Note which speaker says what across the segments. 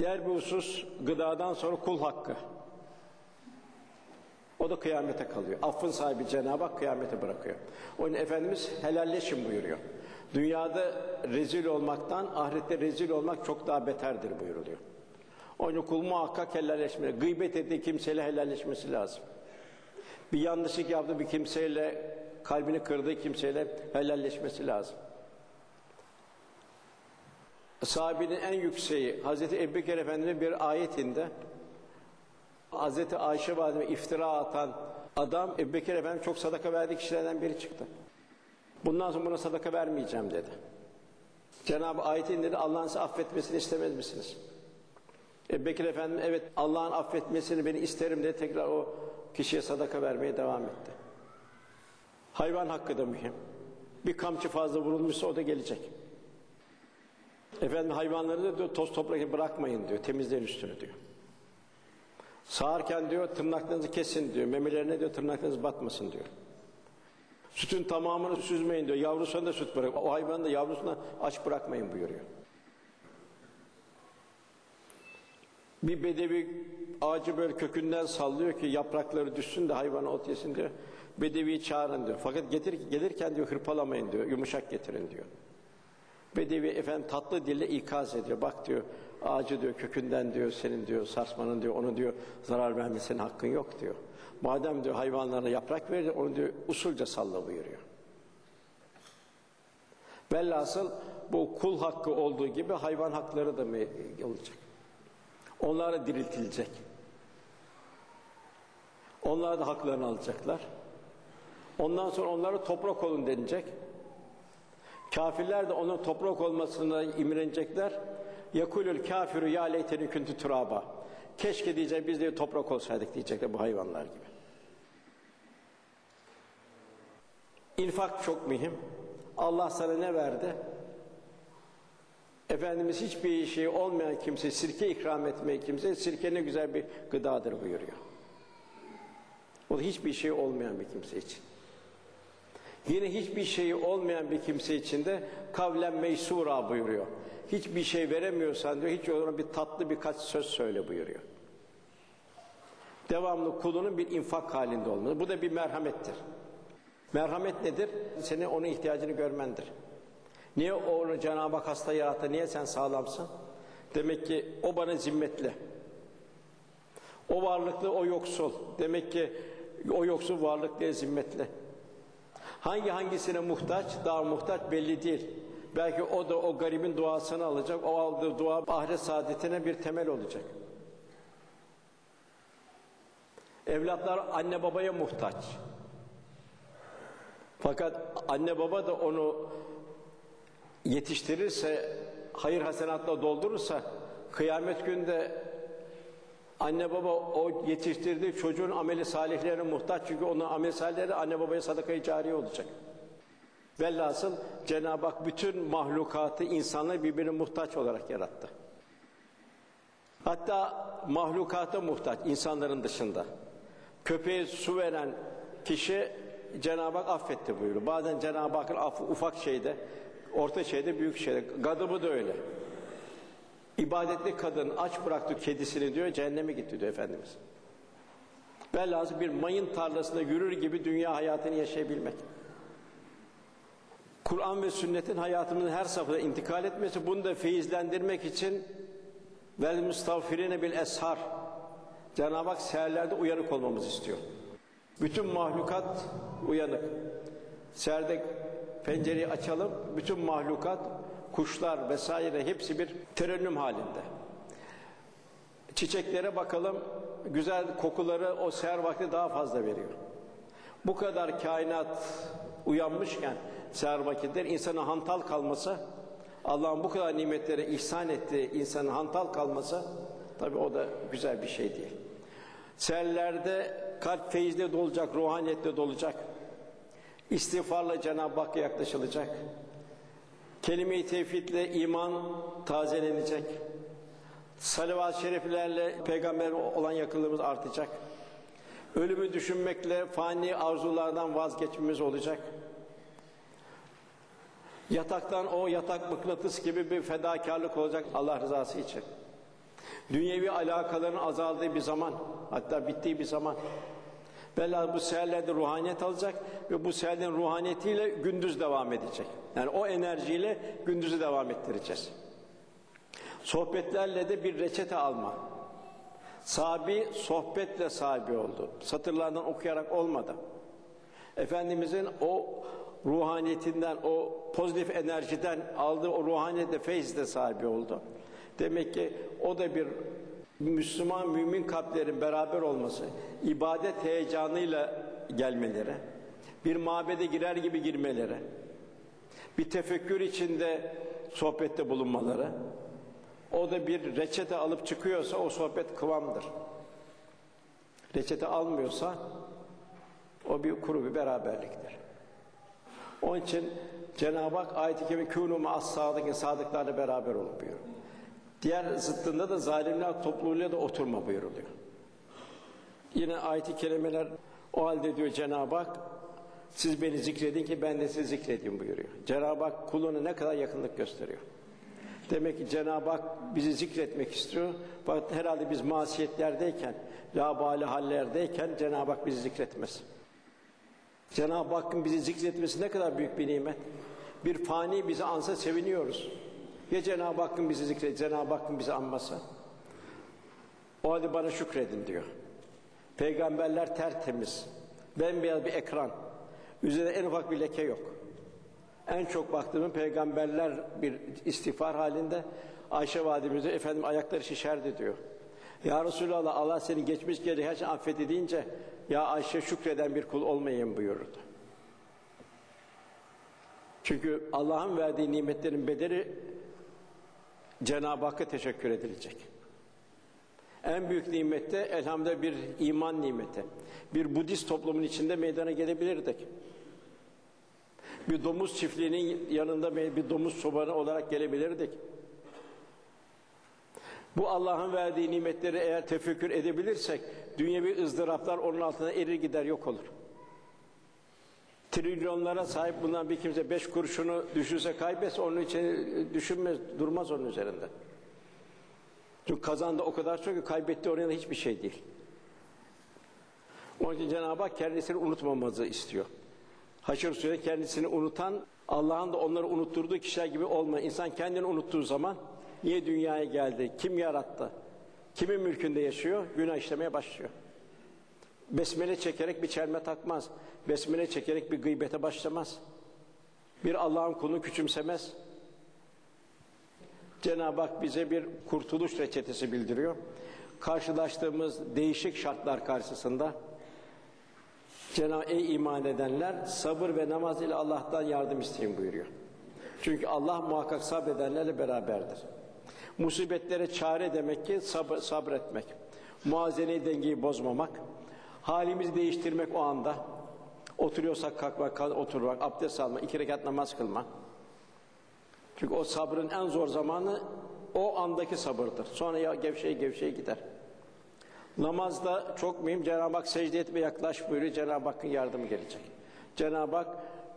Speaker 1: Diğer bir husus gıdadan sonra kul hakkı. O da kıyamete kalıyor. Affın sahibi Cenab-ı Hak kıyamete bırakıyor. Onun Efendimiz helalleşin buyuruyor. Dünyada rezil olmaktan ahirette rezil olmak çok daha beterdir buyuruluyor. Onun kul muhakkak helalleşmeli. Gıybet ettiği kimseyle helalleşmesi lazım. Bir yanlışlık yaptığı bir kimseyle, kalbini kırdığı kimseyle helalleşmesi lazım. Sahabenin en yükseği Hazreti Ebubekir Efendimiz'in bir ayetinde Hazreti Ayşe Valideme iftira atan adam Ebubekir Efendimiz çok sadaka verdiği kişilerden biri çıktı. Bundan sonra buna sadaka vermeyeceğim dedi. Cenab-ı ayet indirdi Allah'ın size affetmesini istemez misiniz? Ebubekir Efendimiz evet Allah'ın affetmesini beni isterim diye tekrar o kişiye sadaka vermeye devam etti. Hayvan hakkı da mühim. Bir kamçı fazla vurulmuşsa o da gelecek. Efendim hayvanları da diyor, toz toprak bırakmayın diyor, temizleyin üstünü diyor. Sağarken diyor tırnaklarınızı kesin diyor, memelerine diyor tırnaklarınız batmasın diyor. Sütün tamamını süzmeyin diyor, yavrusuna da süt bırak. O hayvanı da yavrusuna aç bırakmayın buyuruyor. Bir bedevi ağacı böyle kökünden sallıyor ki yaprakları düşsün de hayvana ot yesin diyor. Bedeviyi çağırın diyor. Fakat getir, gelirken diyor hırpalamayın diyor, yumuşak getirin diyor. Bedevi efendim tatlı dille ikaz ediyor. Bak diyor ağacı diyor kökünden diyor senin diyor sarsmanın diyor onu diyor zarar vermesine hakkın yok diyor. Madem diyor hayvanlara yaprak verir onu diyor usulca salla buyuruyor. Velhasıl bu kul hakkı olduğu gibi hayvan hakları da mı olacak? Onlar da diriltilecek. Onlar da haklarını alacaklar. Ondan sonra onlara toprak olun denilecek. Kafirler de onun toprak olmasına imrenecekler. Yakulül kafiru ya leyteni küntü turaba. Keşke diyecek biz de toprak olsaydık diyecekler bu hayvanlar gibi. İnfak çok mühim. Allah sana ne verdi? Efendimiz hiçbir şey olmayan kimse, sirke ikram etmeyi kimse, sirke ne güzel bir gıdadır buyuruyor. O hiçbir şey olmayan bir kimse için. Yine hiçbir şeyi olmayan bir kimse için de kavlen meysura buyuruyor. Hiçbir şey veremiyorsan diyor, hiç ona bir tatlı birkaç söz söyle buyuruyor. Devamlı kulunun bir infak halinde olması. Bu da bir merhamettir. Merhamet nedir? Senin onun ihtiyacını görmendir. Niye onu Cenab-ı Hak hasta yarattı? Niye sen sağlamsın? Demek ki o bana zimmetli. O varlıklı, o yoksul. Demek ki o yoksul varlıklı, zimmetli. Hangi hangisine muhtaç, daha muhtaç belli değil. Belki o da o garibin duasını alacak, o aldığı dua ahiret saadetine bir temel olacak. Evlatlar anne babaya muhtaç. Fakat anne baba da onu yetiştirirse, hayır hasenatla doldurursa, kıyamet günde anne baba o yetiştirdiği çocuğun ameli salihlerine muhtaç çünkü onun amel salihleri anne babaya sadakayı cariye olacak. Velhasıl Cenab-ı Hak bütün mahlukatı insanları birbirine muhtaç olarak yarattı. Hatta mahlukata muhtaç insanların dışında. Köpeğe su veren kişi Cenab-ı Hak affetti buyuruyor. Bazen Cenab-ı Hakk'ın affı ufak şeyde, orta şeyde, büyük şeyde. Gadabı da öyle. İbadetli kadın aç bıraktı kedisini diyor, cehenneme gitti diyor Efendimiz. Velhasıl bir mayın tarlasında yürür gibi dünya hayatını yaşayabilmek. Kur'an ve sünnetin hayatımızın her safhada intikal etmesi, bunu da feyizlendirmek için vel müstağfirine bil eshar. Cenab-ı Hak seherlerde uyanık olmamızı istiyor. Bütün mahlukat uyanık. Serde pencereyi açalım, bütün mahlukat, kuşlar vesaire hepsi bir terennüm halinde. Çiçeklere bakalım, güzel kokuları o seher vakti daha fazla veriyor. Bu kadar kainat uyanmışken seher vakitler insana hantal kalması, Allah'ın bu kadar nimetlere ihsan ettiği insanın hantal kalması, tabi o da güzel bir şey değil. Seherlerde kalp feyizle dolacak, ruhaniyetle dolacak. İstiğfarla Cenab-ı Hakk'a yaklaşılacak. Kelime-i tevhidle iman tazelenecek. Salavat-ı şeriflerle peygamber olan yakınlığımız artacak. Ölümü düşünmekle fani arzulardan vazgeçmemiz olacak. Yataktan o yatak mıknatıs gibi bir fedakarlık olacak Allah rızası için. Dünyevi alakaların azaldığı bir zaman, hatta bittiği bir zaman. Bela bu seherlerde ruhaniyet alacak ve bu seherlerin ruhaniyetiyle gündüz devam edecek. Yani o enerjiyle gündüzü devam ettireceğiz. Sohbetlerle de bir reçete alma. Sabi sohbetle sahibi oldu. Satırlardan okuyarak olmadı. Efendimizin o ruhaniyetinden, o pozitif enerjiden aldığı o ruhaniyetle feyizle sahibi oldu. Demek ki o da bir Müslüman mümin kalplerin beraber olması, ibadet heyecanıyla gelmeleri, bir mabede girer gibi girmeleri, bir tefekkür içinde sohbette bulunmaları, o da bir reçete alıp çıkıyorsa o sohbet kıvamdır. Reçete almıyorsa o bir kuru bir beraberliktir. Onun için Cenab-ı Hak ayet-i kerime kûnû ma'as sadıkın sadıklarla beraber olun buyuruyor. Diğer zıttında da zalimler topluluğuyla da oturma buyuruluyor. Yine ayet-i kerimeler o halde diyor Cenab-ı Hak siz beni zikredin ki ben de sizi zikredeyim buyuruyor. Cenab-ı Hak kuluna ne kadar yakınlık gösteriyor. Demek ki Cenab-ı Hak bizi zikretmek istiyor. Fakat herhalde biz masiyetlerdeyken, labali hallerdeyken Cenab-ı Hak bizi zikretmez. Cenab-ı Hakk'ın bizi zikretmesi ne kadar büyük bir nimet. Bir fani bizi ansa seviniyoruz. Ya Cenab-ı Hakk'ın bizi zikret, Cenab-ı Hakk'ın bizi anmasa? O halde bana şükredin diyor. Peygamberler tertemiz, bembeyaz bir ekran. Üzerinde en ufak bir leke yok. En çok baktığım peygamberler bir istiğfar halinde Ayşe validemize efendim ayakları şişerdi diyor. Ya Resulallah Allah senin geçmiş geri her şey affetti deyince ya Ayşe şükreden bir kul olmayayım buyurdu. Çünkü Allah'ın verdiği nimetlerin bedeli Cenab-ı Hakk'a teşekkür edilecek. En büyük nimette elhamdülillah bir iman nimeti. Bir Budist toplumun içinde meydana gelebilirdik. Bir domuz çiftliğinin yanında bir domuz çobanı olarak gelebilirdik. Bu Allah'ın verdiği nimetleri eğer tefekkür edebilirsek dünyevi ızdıraplar onun altına erir gider yok olur. Trilyonlara sahip bulunan bir kimse beş kuruşunu düşünse kaybetse onun için düşünmez, durmaz onun üzerinde. Çünkü kazandı o kadar çok ki kaybetti oraya hiçbir şey değil. Onun için Cenab-ı Hak kendisini unutmamamızı istiyor. Haşr Suresi kendisini unutan, Allah'ın da onları unutturduğu kişiler gibi olma. İnsan kendini unuttuğu zaman niye dünyaya geldi, kim yarattı, kimin mülkünde yaşıyor, günah işlemeye başlıyor. Besmele çekerek bir çelme takmaz. Besmele çekerek bir gıybete başlamaz. Bir Allah'ın kulunu küçümsemez. Cenab-ı Hak bize bir kurtuluş reçetesi bildiriyor. Karşılaştığımız değişik şartlar karşısında Cenab-ı Ey iman edenler sabır ve namaz ile Allah'tan yardım isteyin buyuruyor. Çünkü Allah muhakkak sabredenlerle beraberdir. Musibetlere çare demek ki sabır, sabretmek. Muazeneyi dengeyi bozmamak. Halimizi değiştirmek o anda. Oturuyorsak kalkmak, oturmak, abdest almak, iki rekat namaz kılmak. Çünkü o sabrın en zor zamanı o andaki sabırdır. Sonra ya gevşeye gevşeye gider. Namazda çok mühim Cenab-ı Hak secde etme yaklaş buyuruyor. Cenab-ı Hakk'ın yardımı gelecek. Cenab-ı Hak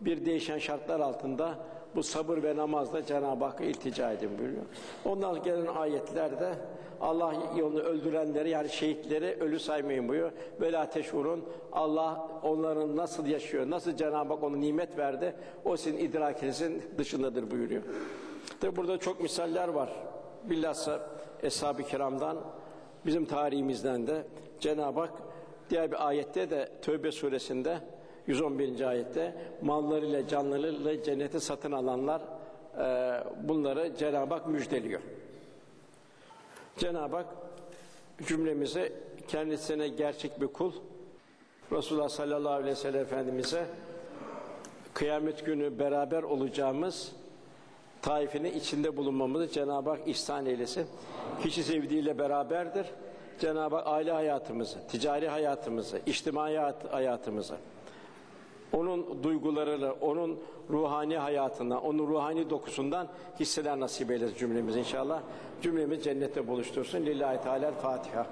Speaker 1: bir değişen şartlar altında bu sabır ve namazda Cenab-ı Hakk'a iltica edin buyuruyor. Ondan gelen ayetlerde Allah yolunu öldürenleri yani şehitleri ölü saymayın buyuruyor. Böyle teşurun Allah onların nasıl yaşıyor, nasıl Cenab-ı Hak ona nimet verdi o sizin idrakinizin dışındadır buyuruyor. Tabi burada çok misaller var. Bilhassa Eshab-ı Kiram'dan bizim tarihimizden de Cenab-ı Hak diğer bir ayette de Tövbe suresinde 111. ayette mallarıyla canlarıyla cenneti satın alanlar e, bunları Cenab-ı Hak müjdeliyor. Cenab-ı Hak cümlemize kendisine gerçek bir kul Resulullah sallallahu aleyhi ve sellem Efendimiz'e kıyamet günü beraber olacağımız taifinin içinde bulunmamızı Cenab-ı Hak ihsan eylesin. Kişi sevdiğiyle beraberdir. Cenab-ı Hak aile hayatımızı, ticari hayatımızı, içtimai hayatımızı, onun duygularıyla, onun ruhani hayatından, onun ruhani dokusundan hisseler nasip eylesin cümlemiz inşallah. Cümlemiz cennette buluştursun. Lillahi Teala Fatiha.